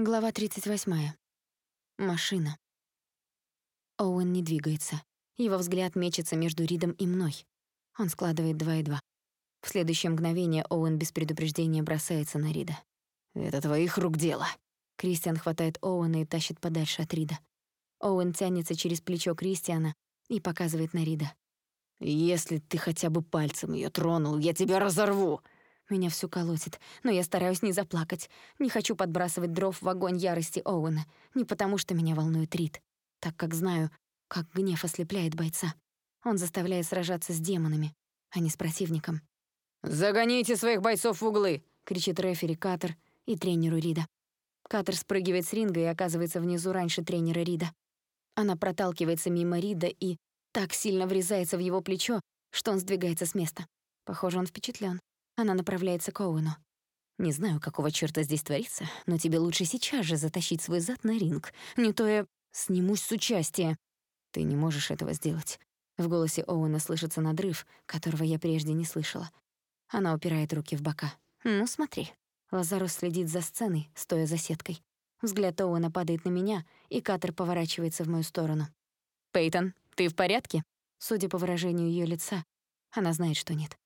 Глава 38. Машина. Оуэн не двигается. Его взгляд мечется между Ридом и мной. Он складывает два и два. В следующее мгновение Оуэн без предупреждения бросается на Рида. «Это твоих рук дело». Кристиан хватает Оуэна и тащит подальше от Рида. Оуэн тянется через плечо Кристиана и показывает на Рида. «Если ты хотя бы пальцем её тронул, я тебя разорву!» Меня всё колотит, но я стараюсь не заплакать. Не хочу подбрасывать дров в огонь ярости Оуэна. Не потому, что меня волнует Рид, так как знаю, как гнев ослепляет бойца. Он заставляет сражаться с демонами, а не с противником. «Загоните своих бойцов в углы!» — кричит рефери Катер и тренеру Рида. Катер спрыгивает с ринга и оказывается внизу раньше тренера Рида. Она проталкивается мимо Рида и так сильно врезается в его плечо, что он сдвигается с места. Похоже, он впечатлен. Она направляется к Оуэну. «Не знаю, какого чёрта здесь творится, но тебе лучше сейчас же затащить свой зад на ринг. Не то я снимусь с участия». «Ты не можешь этого сделать». В голосе Оуэна слышится надрыв, которого я прежде не слышала. Она упирает руки в бока. «Ну, смотри». Лазарус следит за сценой, стоя за сеткой. Взгляд Оуэна падает на меня, и Катер поворачивается в мою сторону. «Пейтон, ты в порядке?» Судя по выражению её лица, она знает, что нет.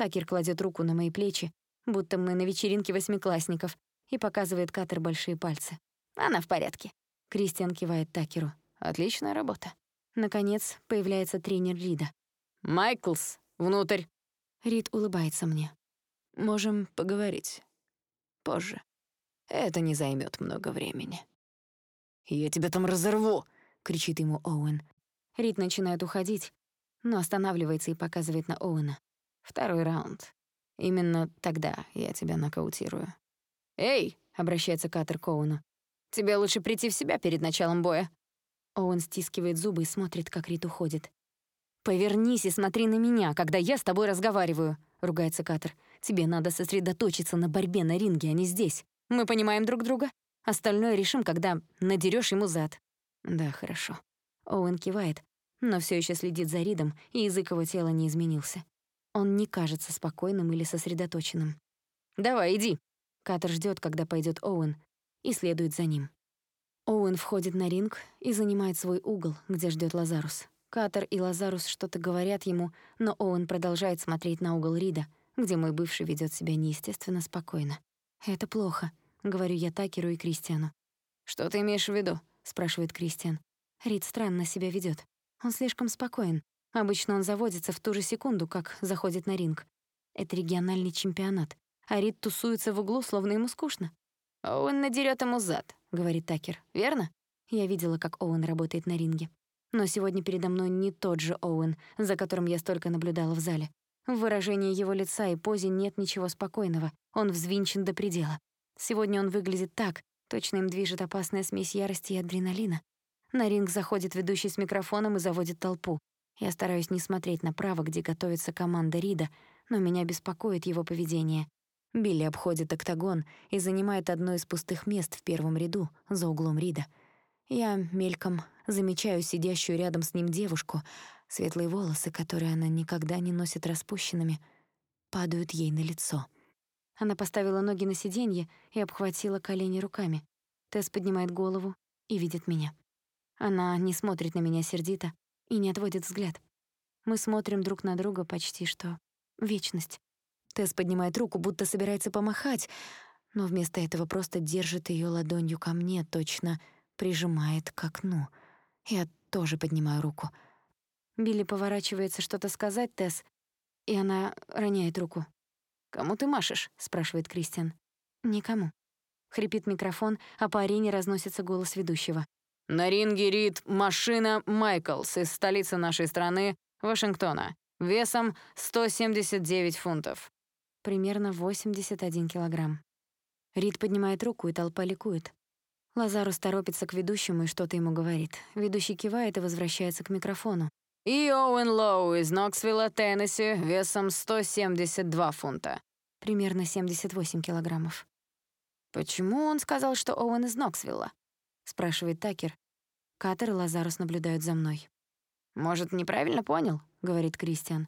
Такер кладет руку на мои плечи, будто мы на вечеринке восьмиклассников, и показывает Катер большие пальцы. Она в порядке. Кристиан кивает Такеру. Отличная работа. Наконец, появляется тренер Рида. «Майклс, внутрь!» Рид улыбается мне. «Можем поговорить. Позже. Это не займет много времени». «Я тебя там разорву!» — кричит ему Оуэн. Рид начинает уходить, но останавливается и показывает на Оуэна. Второй раунд. Именно тогда я тебя нокаутирую. «Эй!» — обращается Катер к Оуэну. «Тебе лучше прийти в себя перед началом боя». Оуэн стискивает зубы и смотрит, как Рит уходит. «Повернись и смотри на меня, когда я с тобой разговариваю», — ругается Катер. «Тебе надо сосредоточиться на борьбе на ринге, а не здесь. Мы понимаем друг друга. Остальное решим, когда надерёшь ему зад». «Да, хорошо». Оуэн кивает, но всё ещё следит за Ридом, и язык его тела не изменился. Он не кажется спокойным или сосредоточенным. «Давай, иди!» Катер ждёт, когда пойдёт Оуэн, и следует за ним. Оуэн входит на ринг и занимает свой угол, где ждёт Лазарус. Катер и Лазарус что-то говорят ему, но Оуэн продолжает смотреть на угол Рида, где мой бывший ведёт себя неестественно спокойно. «Это плохо», — говорю я Такеру и Кристиану. «Что ты имеешь в виду?» — спрашивает Кристиан. Рид странно себя ведёт. Он слишком спокоен. Обычно он заводится в ту же секунду, как заходит на ринг. Это региональный чемпионат. А Рид тусуется в углу, словно ему скучно. «Оуэн надерёт ему зад», — говорит Такер. «Верно?» Я видела, как Оуэн работает на ринге. Но сегодня передо мной не тот же Оуэн, за которым я столько наблюдала в зале. В выражении его лица и позе нет ничего спокойного. Он взвинчен до предела. Сегодня он выглядит так, точно им движет опасная смесь ярости и адреналина. На ринг заходит ведущий с микрофоном и заводит толпу. Я стараюсь не смотреть направо, где готовится команда Рида, но меня беспокоит его поведение. Билли обходит октагон и занимает одно из пустых мест в первом ряду, за углом Рида. Я мельком замечаю сидящую рядом с ним девушку. Светлые волосы, которые она никогда не носит распущенными, падают ей на лицо. Она поставила ноги на сиденье и обхватила колени руками. Тесс поднимает голову и видит меня. Она не смотрит на меня сердито, и не отводит взгляд. Мы смотрим друг на друга почти что вечность. Тесс поднимает руку, будто собирается помахать, но вместо этого просто держит её ладонью ко мне, точно прижимает к окну. Я тоже поднимаю руку. Билли поворачивается что-то сказать Тесс, и она роняет руку. «Кому ты машешь?» — спрашивает Кристиан. «Никому». Хрипит микрофон, а по арене разносится голос ведущего. На ринге Рид машина Майклс из столицы нашей страны, Вашингтона, весом 179 фунтов. Примерно 81 килограмм. Рид поднимает руку, и толпа ликует. Лазарус торопится к ведущему и что-то ему говорит. Ведущий кивает и возвращается к микрофону. И Оуэн Лоу из Ноксвилла, Теннесси, весом 172 фунта. Примерно 78 килограммов. «Почему он сказал, что Оуэн из Ноксвилла?» — спрашивает Такер, Катер и Лазарус наблюдают за мной. «Может, неправильно понял?» — говорит Кристиан.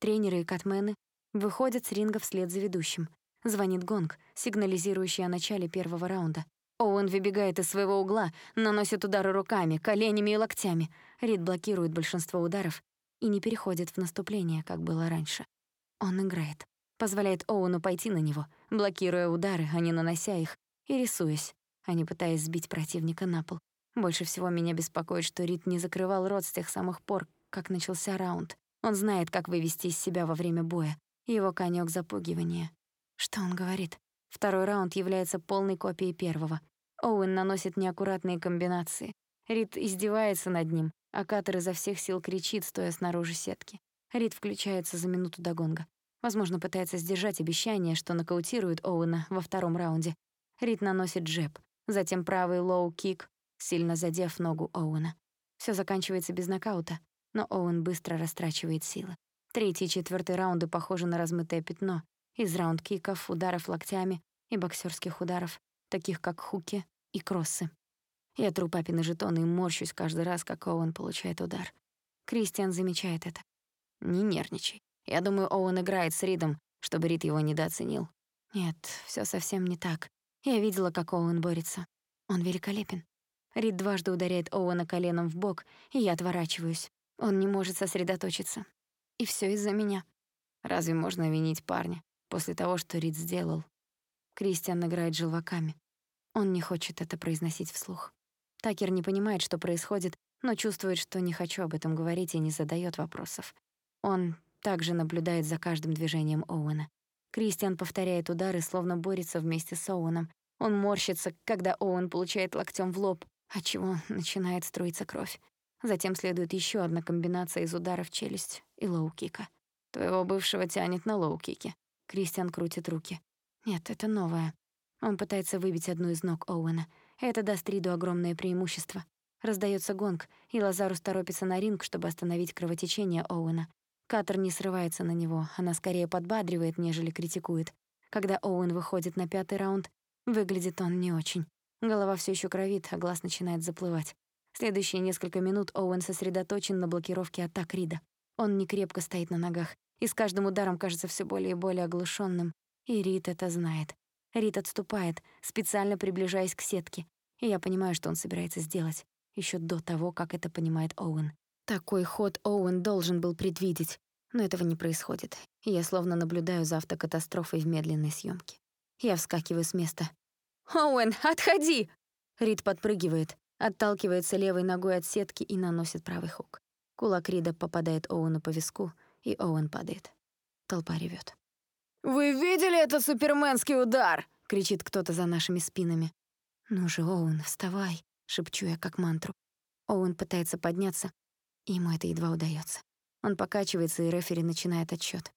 Тренеры и катмены выходят с ринга вслед за ведущим. Звонит гонг, сигнализирующий о начале первого раунда. Оуэн выбегает из своего угла, наносит удары руками, коленями и локтями. Рид блокирует большинство ударов и не переходит в наступление, как было раньше. Он играет, позволяет Оуэну пойти на него, блокируя удары, а не нанося их, и рисуясь, а не пытаясь сбить противника на пол. Больше всего меня беспокоит, что Рид не закрывал рот с тех самых пор, как начался раунд. Он знает, как вывести из себя во время боя. Его конёк запугивания. Что он говорит? Второй раунд является полной копией первого. Оуэн наносит неаккуратные комбинации. Рид издевается над ним, а Катер изо всех сил кричит, стоя снаружи сетки. Рид включается за минуту до гонга. Возможно, пытается сдержать обещание, что нокаутирует Оуэна во втором раунде. Рид наносит джеб, затем правый лоу-кик, сильно задев ногу Оуэна. Всё заканчивается без нокаута, но Оуэн быстро растрачивает силы. Третий и четвёртый раунды похожи на размытое пятно из раунд-киков, ударов локтями и боксёрских ударов, таких как хуки и кроссы. Я тру папины жетоны и морщусь каждый раз, как Оуэн получает удар. Кристиан замечает это. «Не нервничай. Я думаю, Оуэн играет с Ридом, чтобы Рид его недооценил». Нет, всё совсем не так. Я видела, как Оуэн борется. Он великолепен. Рид дважды ударяет Оуэна коленом в бок, и я отворачиваюсь. Он не может сосредоточиться. И всё из-за меня. Разве можно винить парня после того, что Рид сделал? Кристиан играет желваками. Он не хочет это произносить вслух. Такер не понимает, что происходит, но чувствует, что не хочу об этом говорить и не задаёт вопросов. Он также наблюдает за каждым движением Оуэна. Кристиан повторяет удары, словно борется вместе с Оуэном. Он морщится, когда Оуэн получает локтем в лоб, отчего начинает струиться кровь. Затем следует еще одна комбинация из ударов в челюсть и лоу-кика. Твоего бывшего тянет на лоу-кике. Кристиан крутит руки. Нет, это новое. Он пытается выбить одну из ног Оуэна. Это даст Риду огромное преимущество. Раздаётся гонг, и Лазарус торопится на ринг, чтобы остановить кровотечение Оуэна. Катер не срывается на него, она скорее подбадривает, нежели критикует. Когда Оуэн выходит на пятый раунд, выглядит он не очень. Голова всё ещё кровит, а глаз начинает заплывать. Следующие несколько минут Оуэн сосредоточен на блокировке атак Рида. Он не крепко стоит на ногах, и с каждым ударом кажется всё более и более оглушённым. И Рид это знает. Рид отступает, специально приближаясь к сетке, и я понимаю, что он собирается сделать, ещё до того, как это понимает Оуэн. Такой ход Оуэн должен был предвидеть, но этого не происходит, я словно наблюдаю за автокатастрофой в медленной съёмке. Я вскакиваю с места. «Оуэн, отходи!» Рид подпрыгивает, отталкивается левой ногой от сетки и наносит правый хук. Кулак Рида попадает Оуэну по виску, и Оуэн падает. Толпа ревёт. «Вы видели этот суперменский удар?» — кричит кто-то за нашими спинами. «Ну же, Оуэн, вставай!» — шепчу я как мантру. Оуэн пытается подняться, ему это едва удаётся. Он покачивается, и рефери начинает отсчёт.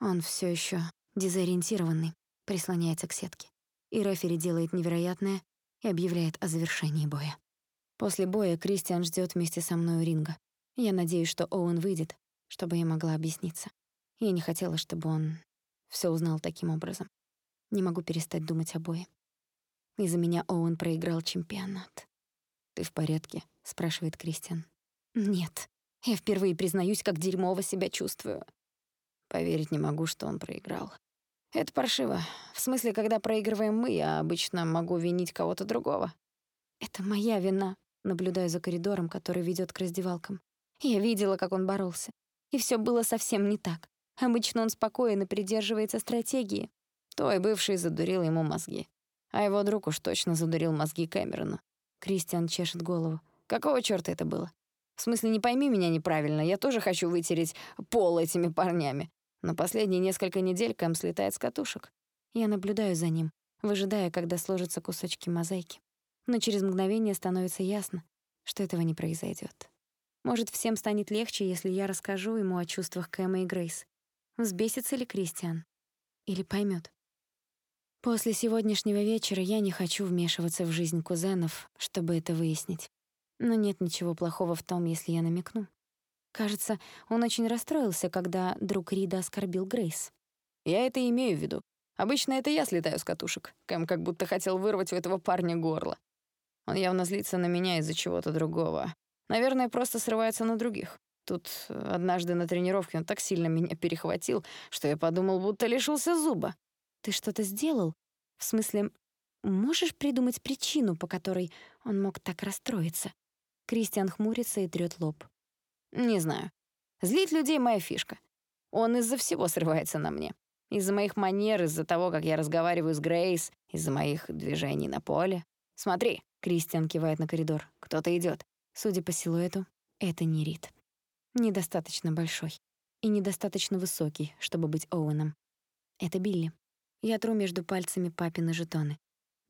Он всё ещё дезориентированный, прислоняется к сетке. И рефери делает невероятное и объявляет о завершении боя. После боя Кристиан ждёт вместе со мной у ринга. Я надеюсь, что Оуэн выйдет, чтобы я могла объясниться. Я не хотела, чтобы он всё узнал таким образом. Не могу перестать думать о бое. Из-за меня Оуэн проиграл чемпионат. «Ты в порядке?» — спрашивает Кристиан. «Нет. Я впервые признаюсь, как дерьмово себя чувствую». Поверить не могу, что он проиграл. Это паршиво. В смысле, когда проигрываем мы, я обычно могу винить кого-то другого. Это моя вина. Наблюдаю за коридором, который ведёт к раздевалкам. Я видела, как он боролся. И всё было совсем не так. Обычно он спокоен и придерживается стратегии. Твой бывший задурил ему мозги. А его друг уж точно задурил мозги Кэмерону. Кристиан чешет голову. Какого чёрта это было? В смысле, не пойми меня неправильно, я тоже хочу вытереть пол этими парнями. Но последние несколько недель Кэм слетает с катушек. Я наблюдаю за ним, выжидая, когда сложатся кусочки мозаики. Но через мгновение становится ясно, что этого не произойдёт. Может, всем станет легче, если я расскажу ему о чувствах Кэма и Грейс. Взбесится ли Кристиан? Или поймёт? После сегодняшнего вечера я не хочу вмешиваться в жизнь кузенов, чтобы это выяснить. Но нет ничего плохого в том, если я намекну. Кажется, он очень расстроился, когда друг Рида оскорбил Грейс. Я это имею в виду. Обычно это я слетаю с катушек. Кэм как будто хотел вырвать у этого парня горло. Он явно злится на меня из-за чего-то другого. Наверное, просто срывается на других. Тут однажды на тренировке он так сильно меня перехватил, что я подумал, будто лишился зуба. Ты что-то сделал? В смысле, можешь придумать причину, по которой он мог так расстроиться?» Кристиан хмурится и трёт лоб. «Не знаю. Злить людей — моя фишка. Он из-за всего срывается на мне. Из-за моих манер, из-за того, как я разговариваю с Грейс, из-за моих движений на поле. Смотри, Кристиан кивает на коридор. Кто-то идет. Судя по силуэту, это не Рид. Недостаточно большой и недостаточно высокий, чтобы быть Оуэном. Это Билли. Я тру между пальцами папины жетоны.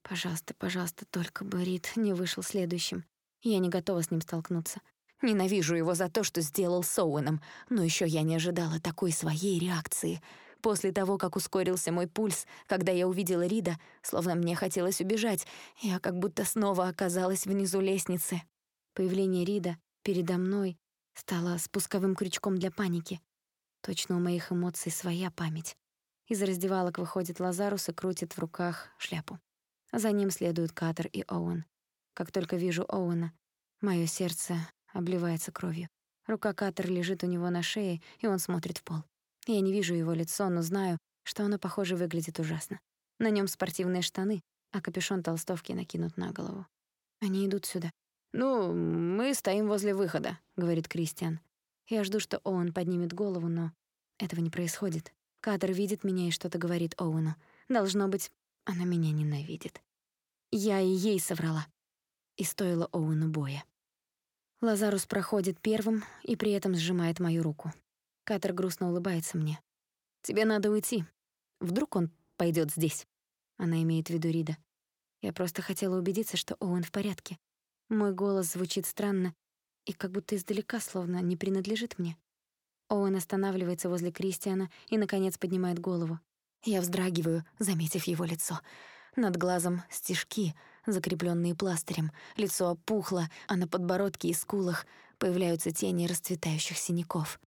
Пожалуйста, пожалуйста, только бы Рид не вышел следующим. Я не готова с ним столкнуться. Ненавижу его за то, что сделал с Оуэном, но еще я не ожидала такой своей реакции. После того, как ускорился мой пульс, когда я увидела Рида, словно мне хотелось убежать, я как будто снова оказалась внизу лестницы. Появление Рида передо мной стало спусковым крючком для паники. Точно у моих эмоций своя память. Из раздевалок выходит Лазарус и крутит в руках шляпу. За ним следуют Катер и Оуэн. Как только вижу Оуэна, мое сердце обливается кровью. Рука Катер лежит у него на шее, и он смотрит в пол. Я не вижу его лицо, но знаю, что оно, похоже, выглядит ужасно. На нем спортивные штаны, а капюшон толстовки накинут на голову. Они идут сюда. «Ну, мы стоим возле выхода», — говорит Кристиан. Я жду, что Оуэн поднимет голову, но этого не происходит. Катер видит меня и что-то говорит Оуэну. Должно быть, она меня ненавидит. Я и ей соврала. И стоило Оуэну боя. Лазарус проходит первым и при этом сжимает мою руку. Катер грустно улыбается мне. «Тебе надо уйти. Вдруг он пойдет здесь?» Она имеет в виду Рида. Я просто хотела убедиться, что Оуэн в порядке. Мой голос звучит странно и как будто издалека, словно не принадлежит мне. Оуэн останавливается возле Кристиана и, наконец, поднимает голову. Я вздрагиваю, заметив его лицо. Над глазом стежки, закрепленные пластырем. Лицо опухло, а на подбородке и скулах появляются тени расцветающих синяков.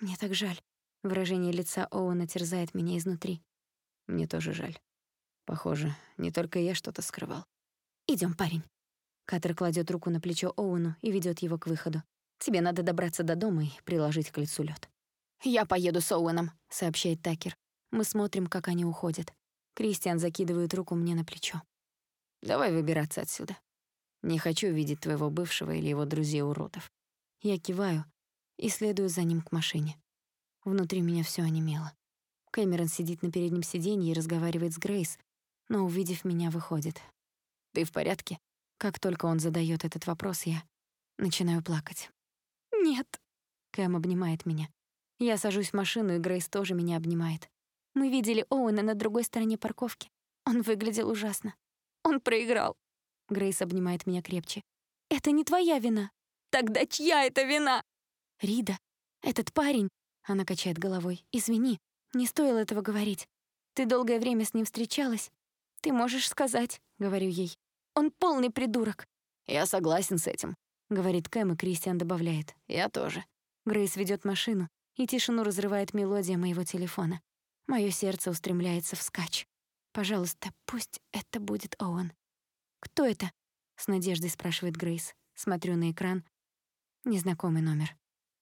Мне так жаль. Выражение лица Оуэна терзает меня изнутри. Мне тоже жаль. Похоже, не только я что-то скрывал. Идем, парень. Катер кладет руку на плечо Оуэну и ведет его к выходу. Тебе надо добраться до дома и приложить к лицу лед. «Я поеду с Оуэном», — сообщает Такер. Мы смотрим, как они уходят. Кристиан закидывает руку мне на плечо. «Давай выбираться отсюда. Не хочу видеть твоего бывшего или его друзей-уродов». Я киваю и следую за ним к машине. Внутри меня всё онемело. Кэмерон сидит на переднем сиденье и разговаривает с Грейс, но, увидев меня, выходит. «Ты в порядке?» Как только он задаёт этот вопрос, я начинаю плакать. «Нет». Кэм обнимает меня. Я сажусь в машину, и Грейс тоже меня обнимает. Мы видели Оуэна на другой стороне парковки. Он выглядел ужасно. Он проиграл. Грейс обнимает меня крепче. «Это не твоя вина». «Тогда чья это вина?» «Рида, этот парень...» Она качает головой. «Извини, не стоило этого говорить. Ты долгое время с ним встречалась. Ты можешь сказать», — говорю ей. «Он полный придурок». «Я согласен с этим», — говорит Кэм, и Кристиан добавляет. «Я тоже». Грейс ведет машину, и тишину разрывает мелодия моего телефона. Моё сердце устремляется вскачь. Пожалуйста, пусть это будет Оуэн. «Кто это?» — с надеждой спрашивает Грейс. Смотрю на экран. Незнакомый номер.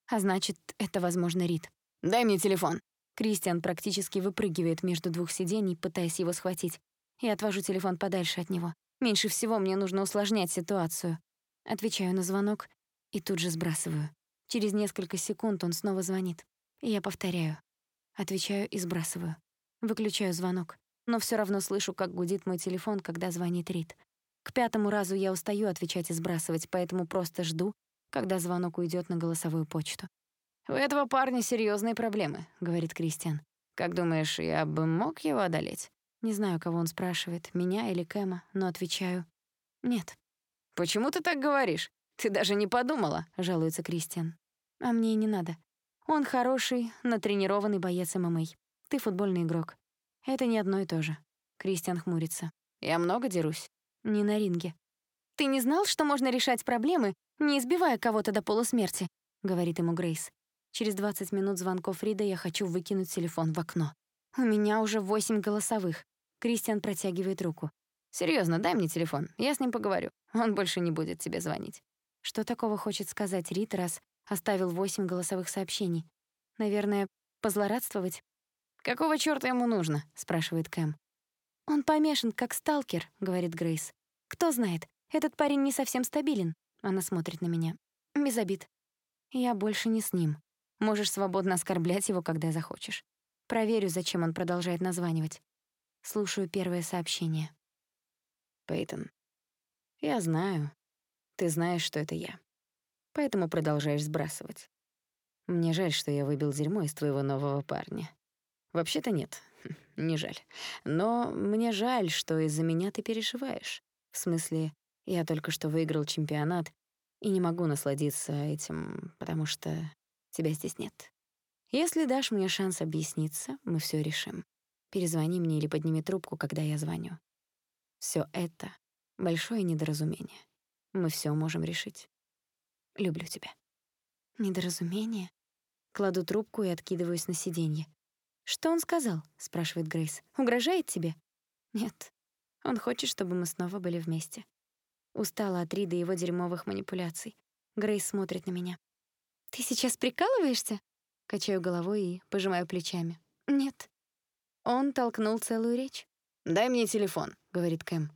А значит, это, возможно, Рид. «Дай мне телефон». Кристиан практически выпрыгивает между двух сидений, пытаясь его схватить. Я отвожу телефон подальше от него. Меньше всего мне нужно усложнять ситуацию. Отвечаю на звонок и тут же сбрасываю. Через несколько секунд он снова звонит. И я повторяю. Отвечаю и сбрасываю. Выключаю звонок. Но всё равно слышу, как гудит мой телефон, когда звонит Рид. К пятому разу я устаю отвечать и сбрасывать, поэтому просто жду, когда звонок уйдёт на голосовую почту. «У этого парня серьёзные проблемы», — говорит Кристиан. «Как думаешь, я бы мог его одолеть?» Не знаю, кого он спрашивает, меня или Кэма, но отвечаю «нет». «Почему ты так говоришь? Ты даже не подумала?» — жалуется Кристиан. «А мне и не надо. Он хороший, натренированный боец ММА. Ты футбольный игрок. Это не одно и то же». Кристиан хмурится. «Я много дерусь?» «Не на ринге». «Ты не знал, что можно решать проблемы, не избивая кого-то до полусмерти?» — говорит ему Грейс. Через 20 минут звонков Рида я хочу выкинуть телефон в окно. У меня уже восемь голосовых. Кристиан протягивает руку. Серьезно, дай мне телефон, я с ним поговорю. Он больше не будет тебе звонить». Что такого хочет сказать Рит, раз оставил восемь голосовых сообщений? Наверное, позлорадствовать? «Какого чёрта ему нужно?» — спрашивает Кэм. «Он помешан, как сталкер», — говорит Грейс. «Кто знает, этот парень не совсем стабилен». Она смотрит на меня. Без обид. Я больше не с ним. Можешь свободно оскорблять его, когда захочешь. Проверю, зачем он продолжает названивать. Слушаю первое сообщение. Пейтон, я знаю. Ты знаешь, что это я. Поэтому продолжаешь сбрасывать. Мне жаль, что я выбил дерьмо из твоего нового парня. Вообще-то нет, не жаль. Но мне жаль, что из-за меня ты переживаешь. В смысле, я только что выиграл чемпионат и не могу насладиться этим, потому что тебя здесь нет. Если дашь мне шанс объясниться, мы все решим. Перезвони мне или подними трубку, когда я звоню. Все это — большое недоразумение. Мы все можем решить. Люблю тебя. Недоразумение? Кладу трубку и откидываюсь на сиденье. «Что он сказал?» — спрашивает Грейс. «Угрожает тебе?» «Нет. Он хочет, чтобы мы снова были вместе». Устала от Рида его дерьмовых манипуляций. Грейс смотрит на меня. «Ты сейчас прикалываешься?» Качаю головой и пожимаю плечами. «Нет». Он толкнул целую речь. «Дай мне телефон», — говорит Кэм.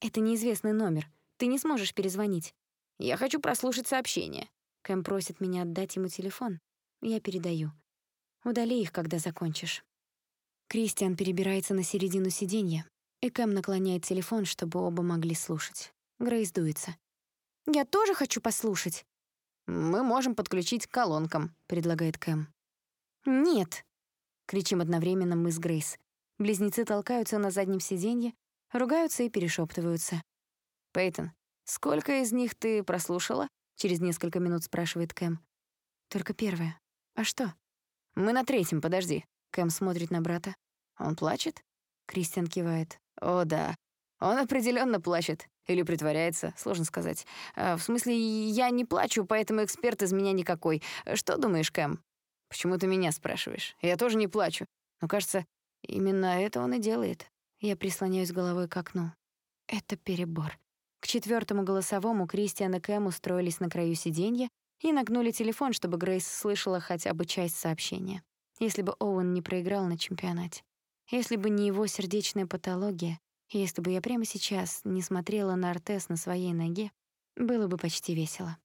«Это неизвестный номер. Ты не сможешь перезвонить». «Я хочу прослушать сообщение». Кэм просит меня отдать ему телефон. Я передаю. Удали их, когда закончишь. Кристиан перебирается на середину сиденья, и Кэм наклоняет телефон, чтобы оба могли слушать. Грейс дуется. «Я тоже хочу послушать». «Мы можем подключить к колонкам», — предлагает Кэм. «Нет», — кричим одновременно мы с Грейс. Близнецы толкаются на заднем сиденье, ругаются и перешептываются. «Пейтон, сколько из них ты прослушала?» — через несколько минут спрашивает Кэм. «Только первое. А что? Мы на третьем, подожди. Кэм смотрит на брата. Он плачет? Кристиан кивает. О, да. Он определенно плачет. Или притворяется, сложно сказать. А, в смысле, я не плачу, поэтому эксперт из меня никакой. Что думаешь, Кэм? Почему ты меня спрашиваешь? Я тоже не плачу. Но, кажется, именно это он и делает. Я прислоняюсь головой к окну. Это перебор. К четвертому голосовому Кристиан и Кэм устроились на краю сиденья и нагнули телефон, чтобы Грейс слышала хотя бы часть сообщения. Если бы Оуэн не проиграл на чемпионате. Если бы не его сердечная патология, если бы я прямо сейчас не смотрела на Артес на своей ноге, было бы почти весело.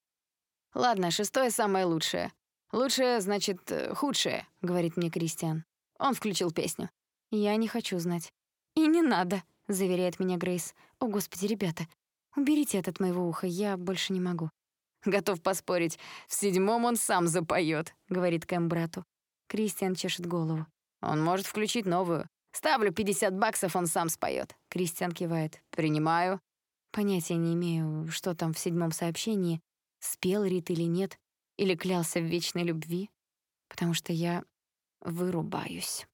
«Ладно, шестое самое лучшее. Лучшее, значит, э, худшее», — говорит мне Кристиан. Он включил песню. «Я не хочу знать». «И не надо», — заверяет меня Грейс. «О, господи, ребята, уберите это от моего уха, я больше не могу». Готов поспорить, в седьмом он сам запоет, говорит Кэм брату. Кристиан чешет голову. Он может включить новую. Ставлю 50 баксов, он сам споет. Кристиан кивает. Принимаю. Понятия не имею, что там в седьмом сообщении, спел Рит или нет, или клялся в вечной любви, потому что я вырубаюсь.